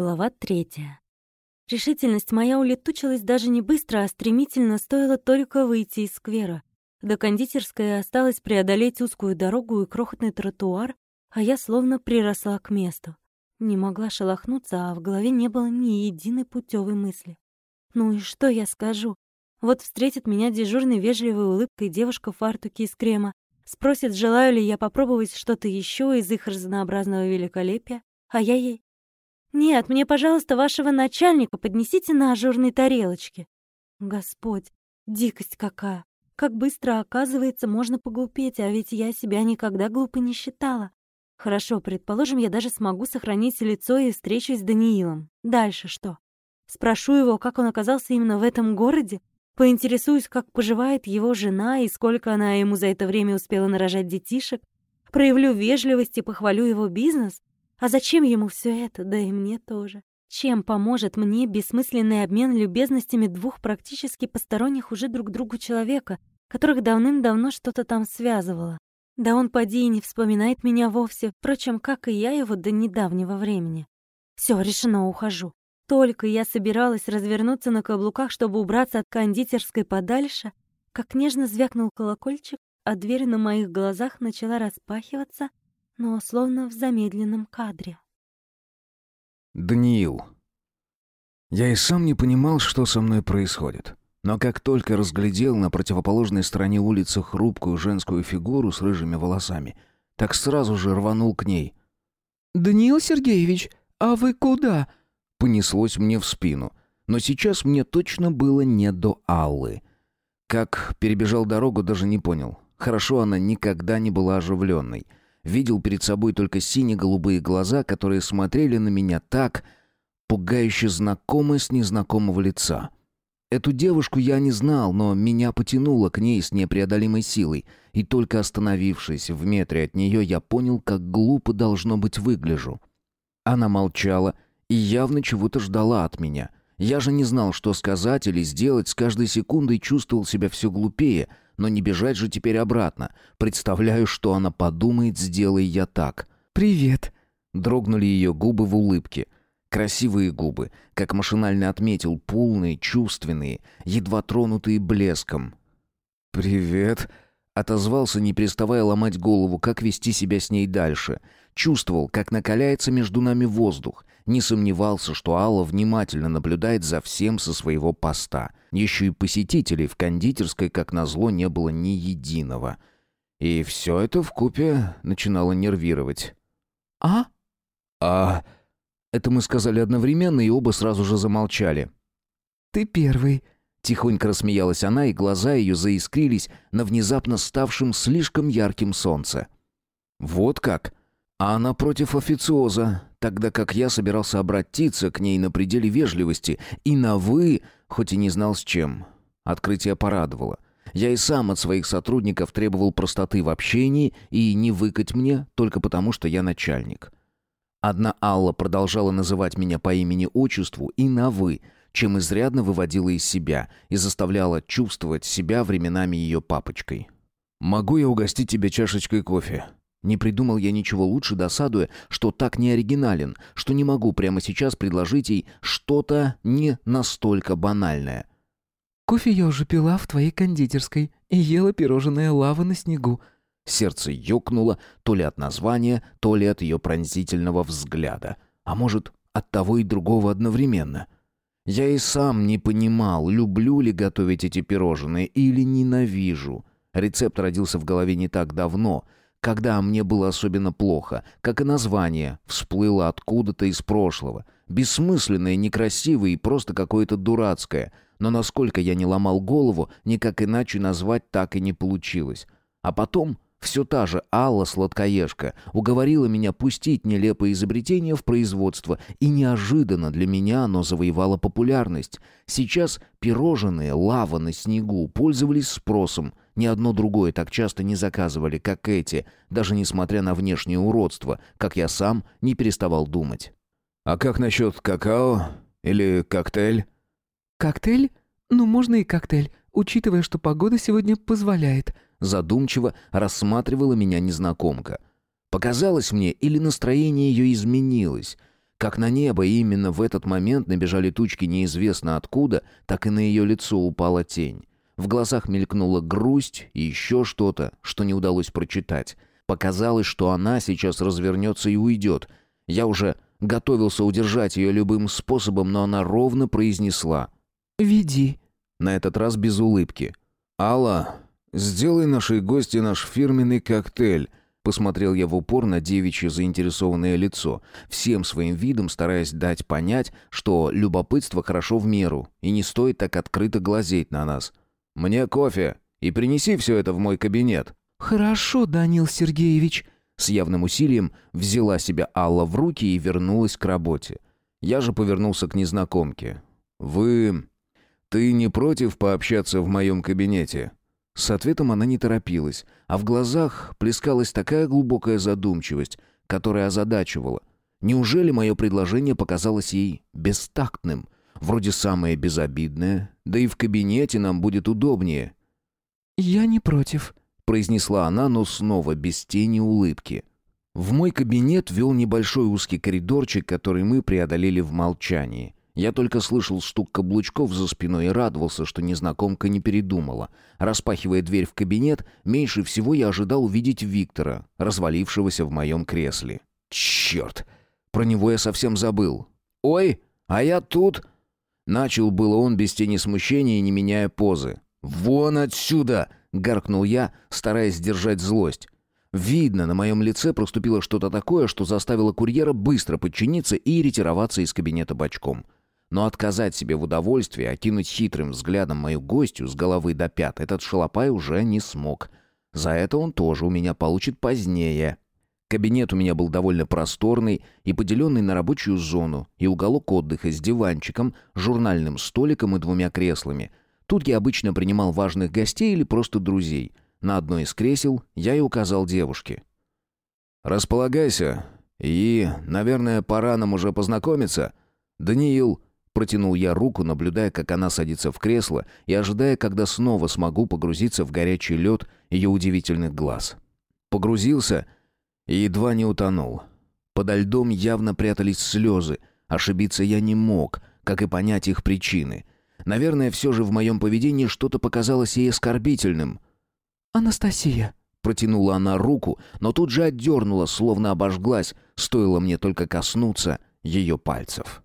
Глава третья. Решительность моя улетучилась даже не быстро, а стремительно стоило только выйти из сквера. До кондитерской осталось преодолеть узкую дорогу и крохотный тротуар, а я словно приросла к месту. Не могла шелохнуться, а в голове не было ни единой путевой мысли. Ну и что я скажу? Вот встретит меня дежурной вежливой улыбкой девушка в фартуке из крема, спросит, желаю ли я попробовать что-то еще из их разнообразного великолепия, а я ей «Нет, мне, пожалуйста, вашего начальника поднесите на ажурной тарелочке». Господь, дикость какая! Как быстро, оказывается, можно поглупеть, а ведь я себя никогда глупо не считала. Хорошо, предположим, я даже смогу сохранить лицо и встречусь с Даниилом. Дальше что? Спрошу его, как он оказался именно в этом городе, поинтересуюсь, как поживает его жена и сколько она ему за это время успела нарожать детишек, проявлю вежливость и похвалю его бизнес, а зачем ему все это, да и мне тоже? Чем поможет мне бессмысленный обмен любезностями двух практически посторонних уже друг другу человека, которых давным-давно что-то там связывало? Да он поди и не вспоминает меня вовсе, впрочем, как и я его до недавнего времени. Все, решено, ухожу. Только я собиралась развернуться на каблуках, чтобы убраться от кондитерской подальше, как нежно звякнул колокольчик, а дверь на моих глазах начала распахиваться, но словно в замедленном кадре. Даниил. Я и сам не понимал, что со мной происходит. Но как только разглядел на противоположной стороне улицы хрупкую женскую фигуру с рыжими волосами, так сразу же рванул к ней. «Даниил Сергеевич, а вы куда?» Понеслось мне в спину. Но сейчас мне точно было не до Аллы. Как перебежал дорогу, даже не понял. Хорошо она никогда не была оживленной — видел перед собой только сине-голубые глаза, которые смотрели на меня так, пугающе знакомо с незнакомого лица. Эту девушку я не знал, но меня потянуло к ней с непреодолимой силой, и только остановившись в метре от нее, я понял, как глупо должно быть выгляжу. Она молчала и явно чего-то ждала от меня. Я же не знал, что сказать или сделать, с каждой секундой чувствовал себя все глупее — но не бежать же теперь обратно. Представляю, что она подумает, сделай я так. «Привет!» Дрогнули ее губы в улыбке. Красивые губы, как машинально отметил, полные, чувственные, едва тронутые блеском. «Привет!» Отозвался, не переставая ломать голову, как вести себя с ней дальше. Чувствовал, как накаляется между нами воздух. Не сомневался, что Алла внимательно наблюдает за всем со своего поста. Еще и посетителей в кондитерской, как назло, не было ни единого. И все это вкупе начинало нервировать. «А?» «А...» Это мы сказали одновременно, и оба сразу же замолчали. «Ты первый», — тихонько рассмеялась она, и глаза ее заискрились на внезапно ставшем слишком ярким солнце. «Вот как?» А она против официоза, тогда как я собирался обратиться к ней на пределе вежливости и на «вы», хоть и не знал с чем. Открытие порадовало. Я и сам от своих сотрудников требовал простоты в общении и не выкать мне только потому, что я начальник. Одна Алла продолжала называть меня по имени-отчеству и на «вы», чем изрядно выводила из себя и заставляла чувствовать себя временами ее папочкой. «Могу я угостить тебя чашечкой кофе?» Не придумал я ничего лучше, досадуя, что так не оригинален, что не могу прямо сейчас предложить ей что-то не настолько банальное. «Кофе я уже пила в твоей кондитерской и ела пирожное лава на снегу». Сердце ёкнуло то ли от названия, то ли от ее пронзительного взгляда. А может, от того и другого одновременно. Я и сам не понимал, люблю ли готовить эти пирожные или ненавижу. Рецепт родился в голове не так давно — когда мне было особенно плохо, как и название, всплыло откуда-то из прошлого. Бессмысленное, некрасивое и просто какое-то дурацкое. Но насколько я не ломал голову, никак иначе назвать так и не получилось. А потом все та же Алла Сладкоежка уговорила меня пустить нелепое изобретение в производство, и неожиданно для меня оно завоевало популярность. Сейчас пирожные лава на снегу пользовались спросом. Ни одно другое так часто не заказывали, как эти, даже несмотря на внешнее уродство, как я сам не переставал думать. «А как насчет какао? Или коктейль?» «Коктейль? Ну, можно и коктейль, учитывая, что погода сегодня позволяет», Задумчиво рассматривала меня незнакомка. Показалось мне, или настроение ее изменилось. Как на небо именно в этот момент набежали тучки неизвестно откуда, так и на ее лицо упала тень. В глазах мелькнула грусть и еще что-то, что не удалось прочитать. Показалось, что она сейчас развернется и уйдет. Я уже готовился удержать ее любым способом, но она ровно произнесла «Веди». На этот раз без улыбки. «Алла, сделай нашей гости наш фирменный коктейль», Посмотрел я в упор на девичье заинтересованное лицо, всем своим видом стараясь дать понять, что любопытство хорошо в меру, и не стоит так открыто глазеть на нас. «Мне кофе, и принеси все это в мой кабинет». «Хорошо, Данил Сергеевич», с явным усилием взяла себя Алла в руки и вернулась к работе. Я же повернулся к незнакомке. «Вы... Ты не против пообщаться в моем кабинете?» С ответом она не торопилась, а в глазах плескалась такая глубокая задумчивость, которая озадачивала. Неужели мое предложение показалось ей бестактным? Вроде самое безобидное, да и в кабинете нам будет удобнее. «Я не против», — произнесла она, но снова без тени улыбки. В мой кабинет вел небольшой узкий коридорчик, который мы преодолели в молчании. Я только слышал стук каблучков за спиной и радовался, что незнакомка не передумала. Распахивая дверь в кабинет, меньше всего я ожидал увидеть Виктора, развалившегося в моем кресле. Черт! Про него я совсем забыл. «Ой, а я тут...» Начал было он без тени смущения и не меняя позы. «Вон отсюда!» — гаркнул я, стараясь сдержать злость. Видно, на моем лице проступило что-то такое, что заставило курьера быстро подчиниться и ретироваться из кабинета бочком. Но отказать себе в удовольствии, окинуть хитрым взглядом мою гостью с головы до пят, этот шалопай уже не смог. За это он тоже у меня получит позднее. Кабинет у меня был довольно просторный и поделенный на рабочую зону и уголок отдыха с диванчиком, журнальным столиком и двумя креслами. Тут я обычно принимал важных гостей или просто друзей. На одно из кресел я и указал девушке. «Располагайся. И, наверное, пора нам уже познакомиться. Даниил, Протянул я руку, наблюдая, как она садится в кресло и ожидая, когда снова смогу погрузиться в горячий лед ее удивительных глаз. Погрузился и едва не утонул. Подо льдом явно прятались слезы. Ошибиться я не мог, как и понять их причины. Наверное, все же в моем поведении что-то показалось ей оскорбительным. «Анастасия», Протянула она руку, но тут же отдернула, словно обожглась, стоило мне только коснуться ее пальцев.